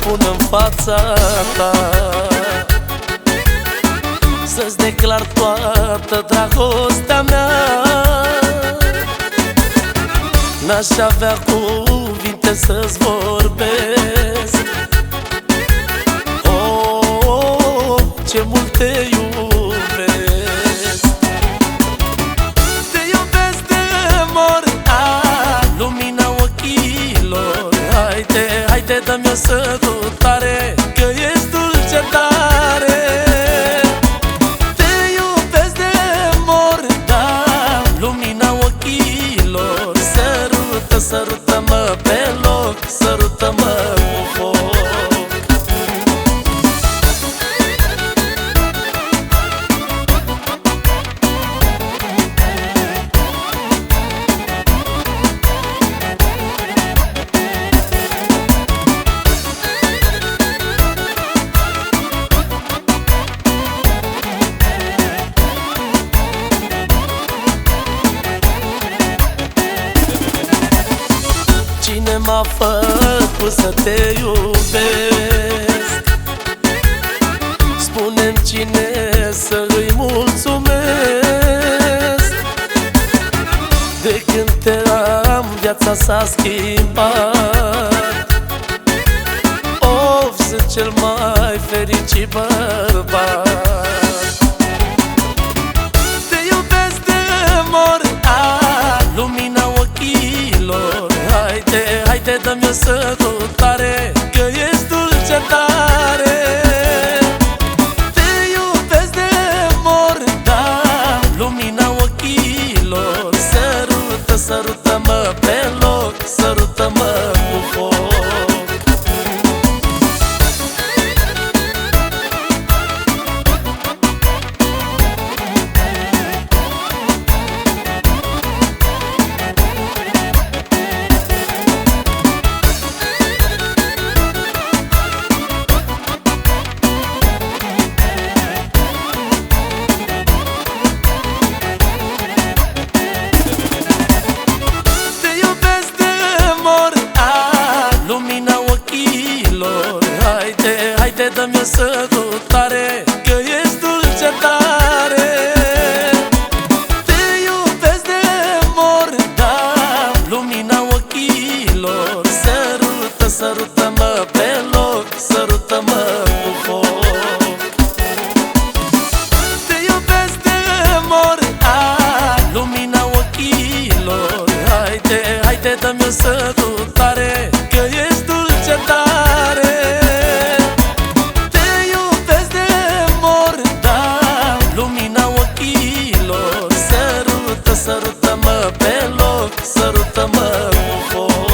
pun în fața ta. Să-ți declar toată dragostea mea. N-aș avea cuvinte să-ți vorbesc. Oh, oh, oh, ce mult te iubesc dă-mi o sărutare Că ești dulce tare. Te iubesc de mor, da, lumina ochilor Sărută, sărută-mă pe loc Cine m-a făcut să te iubesc? Spune-mi cine să îi mulțumesc. De când te am, viața s-a schimbat. Of, sunt cel mai fericit bărbat Haide, haide, dă-mi o sărutare Haide, haide, dă-mi o sărutare Că ești dulce tare. Te iubesc de mor da, Lumina ochilor. Sărută, sărută-mă pe loc Sărută-mă cu foc. Te iubesc de mor a, Lumina ochilor. Haide, haide, dă-mi o sărutare Sărută,